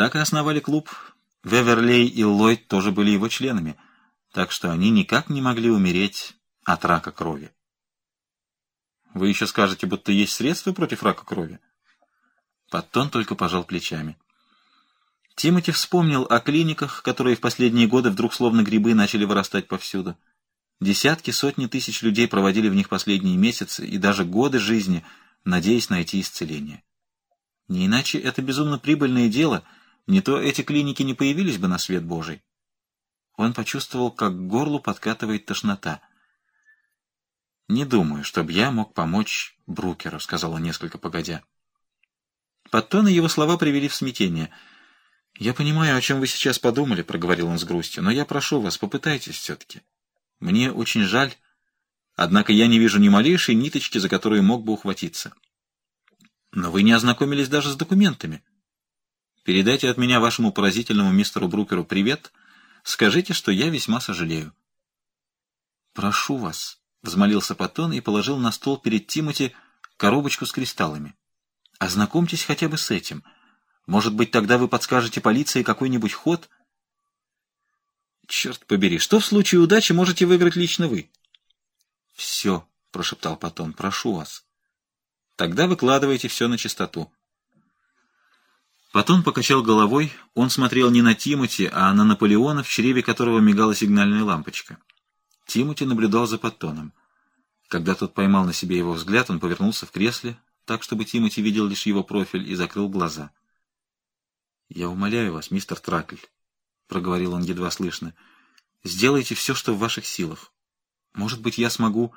Так и основали клуб. Веверлей и Ллойд тоже были его членами, так что они никак не могли умереть от рака крови. Вы еще скажете, будто есть средства против рака крови? Паттон только пожал плечами. Тимоти вспомнил о клиниках, которые в последние годы вдруг словно грибы начали вырастать повсюду. Десятки, сотни тысяч людей проводили в них последние месяцы и даже годы жизни, надеясь найти исцеление. Не иначе это безумно прибыльное дело, не то эти клиники не появились бы на свет Божий. Он почувствовал, как к горлу подкатывает тошнота. «Не думаю, чтобы я мог помочь Брукеру», — сказала несколько погодя. Подтон и его слова привели в смятение. «Я понимаю, о чем вы сейчас подумали», — проговорил он с грустью, — «но я прошу вас, попытайтесь все-таки. Мне очень жаль, однако я не вижу ни малейшей ниточки, за которую мог бы ухватиться». Но вы не ознакомились даже с документами. Передайте от меня вашему поразительному мистеру Брукеру привет. Скажите, что я весьма сожалею. Прошу вас, — взмолился Паттон и положил на стол перед Тимоти коробочку с кристаллами. Ознакомьтесь хотя бы с этим. Может быть, тогда вы подскажете полиции какой-нибудь ход? Черт побери, что в случае удачи можете выиграть лично вы? Все, — прошептал Паттон, — прошу вас. Тогда выкладывайте все на чистоту. Потом покачал головой, он смотрел не на Тимоти, а на Наполеона, в чреве которого мигала сигнальная лампочка. Тимоти наблюдал за Паттоном. Когда тот поймал на себе его взгляд, он повернулся в кресле, так, чтобы Тимоти видел лишь его профиль, и закрыл глаза. «Я умоляю вас, мистер Тракль», — проговорил он едва слышно, — «сделайте все, что в ваших силах. Может быть, я смогу...»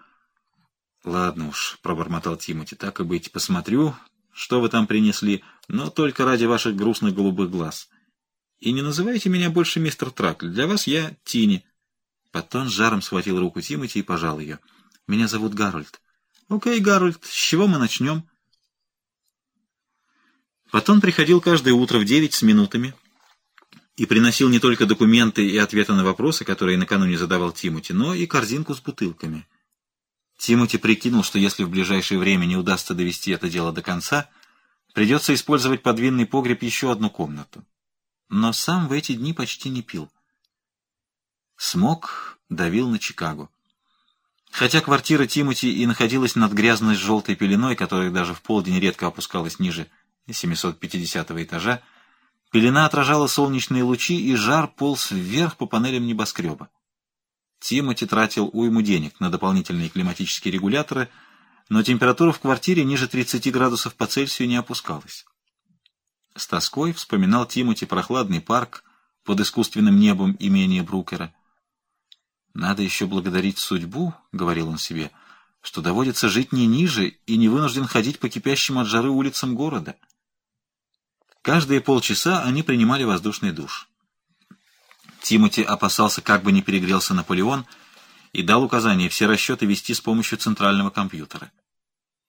«Ладно уж», — пробормотал Тимати, — «так и быть, посмотрю, что вы там принесли, но только ради ваших грустных голубых глаз. И не называйте меня больше мистер Тракль, для вас я Тини». Тот с жаром схватил руку Тимати и пожал ее. «Меня зовут Гарольд». «Окей, Гарольд, с чего мы начнем?» Потом приходил каждое утро в девять с минутами и приносил не только документы и ответы на вопросы, которые накануне задавал Тимати, но и корзинку с бутылками. Тимоти прикинул, что если в ближайшее время не удастся довести это дело до конца, придется использовать под винный погреб еще одну комнату. Но сам в эти дни почти не пил. Смог давил на Чикаго. Хотя квартира Тимоти и находилась над грязной желтой пеленой, которая даже в полдень редко опускалась ниже 750 этажа, пелена отражала солнечные лучи, и жар полз вверх по панелям небоскреба. Тимоти тратил уйму денег на дополнительные климатические регуляторы, но температура в квартире ниже 30 градусов по Цельсию не опускалась. С тоской вспоминал Тимоти прохладный парк под искусственным небом имения Брукера. «Надо еще благодарить судьбу», — говорил он себе, — «что доводится жить не ниже и не вынужден ходить по кипящим от жары улицам города». Каждые полчаса они принимали воздушный душ. Тимоти опасался, как бы не перегрелся Наполеон, и дал указание все расчеты вести с помощью центрального компьютера.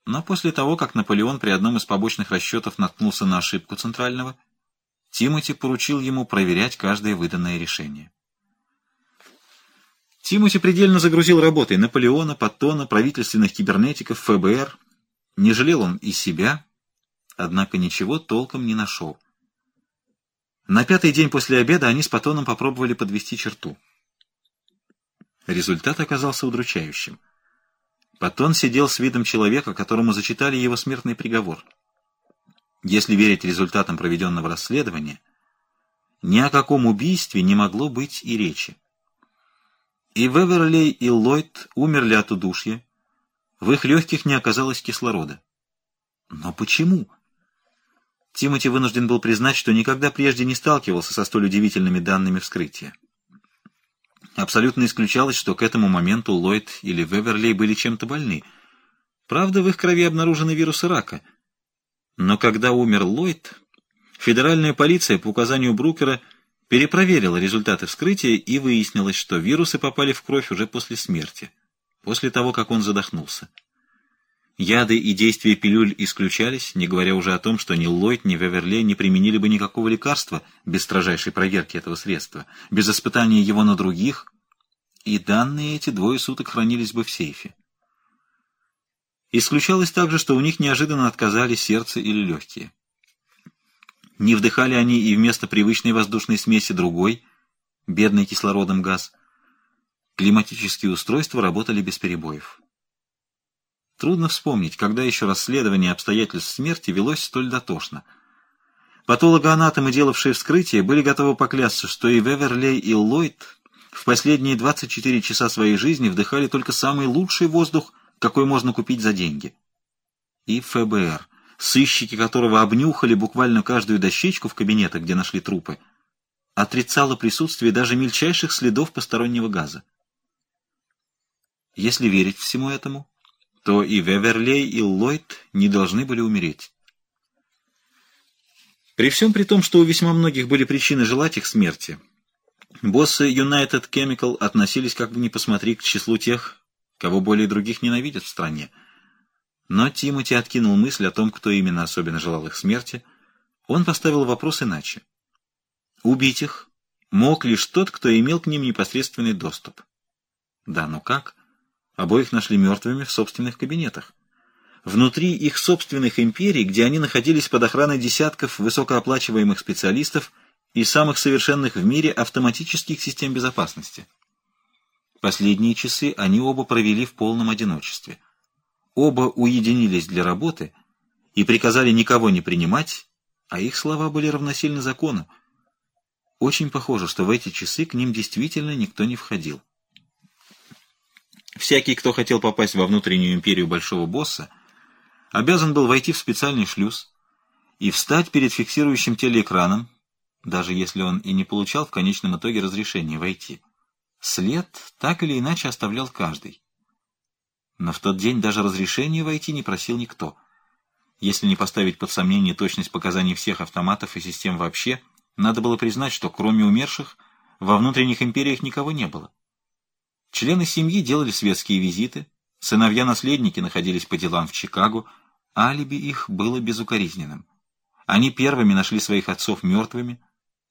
Но после того, как Наполеон при одном из побочных расчетов наткнулся на ошибку центрального, Тимоти поручил ему проверять каждое выданное решение. Тимоти предельно загрузил работой Наполеона, Паттона, правительственных кибернетиков, ФБР. Не жалел он и себя, однако ничего толком не нашел. На пятый день после обеда они с Патоном попробовали подвести черту. Результат оказался удручающим. Патон сидел с видом человека, которому зачитали его смертный приговор. Если верить результатам проведенного расследования, ни о каком убийстве не могло быть и речи. И Веверлей, и Ллойд умерли от удушья, в их легких не оказалось кислорода. Но почему? Тимоти вынужден был признать, что никогда прежде не сталкивался со столь удивительными данными вскрытия. Абсолютно исключалось, что к этому моменту Ллойд или Веверли были чем-то больны. Правда, в их крови обнаружены вирусы рака. Но когда умер Ллойд, федеральная полиция по указанию Брукера перепроверила результаты вскрытия и выяснилось, что вирусы попали в кровь уже после смерти, после того, как он задохнулся. Яды и действия пилюль исключались, не говоря уже о том, что ни Ллойд, ни Веверле не применили бы никакого лекарства без строжайшей проверки этого средства, без испытания его на других, и данные эти двое суток хранились бы в сейфе. Исключалось также, что у них неожиданно отказали сердце или легкие. Не вдыхали они и вместо привычной воздушной смеси другой, бедный кислородом газ. Климатические устройства работали без перебоев. Трудно вспомнить, когда еще расследование обстоятельств смерти велось столь дотошно. Патологоанатомы, делавшие вскрытие, были готовы поклясться, что и Веверлей, и Ллойд в последние 24 часа своей жизни вдыхали только самый лучший воздух, какой можно купить за деньги. И ФБР, сыщики которого обнюхали буквально каждую дощечку в кабинетах, где нашли трупы, отрицало присутствие даже мельчайших следов постороннего газа. Если верить всему этому, то и Веверлей, и Ллойд не должны были умереть. При всем при том, что у весьма многих были причины желать их смерти, боссы United Chemical относились, как бы ни посмотри, к числу тех, кого более других ненавидят в стране. Но Тимоти откинул мысль о том, кто именно особенно желал их смерти. Он поставил вопрос иначе. Убить их мог лишь тот, кто имел к ним непосредственный доступ. Да, но как? Обоих нашли мертвыми в собственных кабинетах. Внутри их собственных империй, где они находились под охраной десятков высокооплачиваемых специалистов и самых совершенных в мире автоматических систем безопасности. Последние часы они оба провели в полном одиночестве. Оба уединились для работы и приказали никого не принимать, а их слова были равносильны закону. Очень похоже, что в эти часы к ним действительно никто не входил. Всякий, кто хотел попасть во внутреннюю империю большого босса, обязан был войти в специальный шлюз и встать перед фиксирующим телеэкраном, даже если он и не получал в конечном итоге разрешения войти. След так или иначе оставлял каждый. Но в тот день даже разрешения войти не просил никто. Если не поставить под сомнение точность показаний всех автоматов и систем вообще, надо было признать, что кроме умерших во внутренних империях никого не было. Члены семьи делали светские визиты, сыновья-наследники находились по делам в Чикаго, алиби их было безукоризненным. Они первыми нашли своих отцов мертвыми,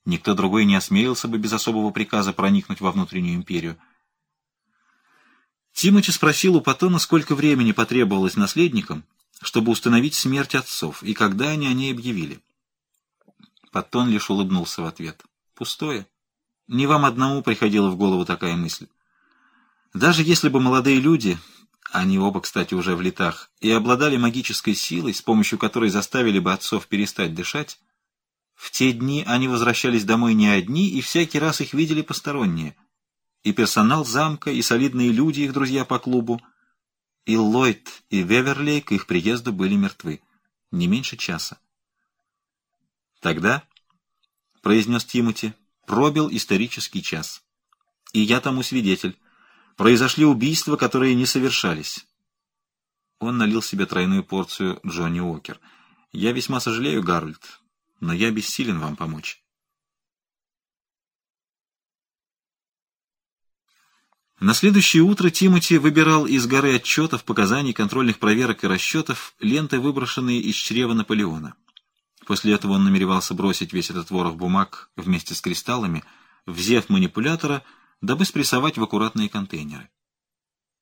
никто другой не осмелился бы без особого приказа проникнуть во внутреннюю империю. Тимочи спросил у Патона, сколько времени потребовалось наследникам, чтобы установить смерть отцов, и когда они о ней объявили. Патон лишь улыбнулся в ответ. «Пустое. Не вам одному приходила в голову такая мысль. Даже если бы молодые люди, они оба, кстати, уже в летах, и обладали магической силой, с помощью которой заставили бы отцов перестать дышать, в те дни они возвращались домой не одни, и всякий раз их видели посторонние. И персонал замка, и солидные люди, их друзья по клубу. И Ллойд, и Веверлей к их приезду были мертвы. Не меньше часа. Тогда, — произнес Тимоти, — пробил исторический час. И я тому свидетель произошли убийства, которые не совершались. Он налил себе тройную порцию Джонни Уокер. «Я весьма сожалею, Гарольд, но я бессилен вам помочь». На следующее утро Тимоти выбирал из горы отчетов, показаний, контрольных проверок и расчетов ленты, выброшенные из чрева Наполеона. После этого он намеревался бросить весь этот ворох бумаг вместе с кристаллами в зев манипулятора — дабы спрессовать в аккуратные контейнеры.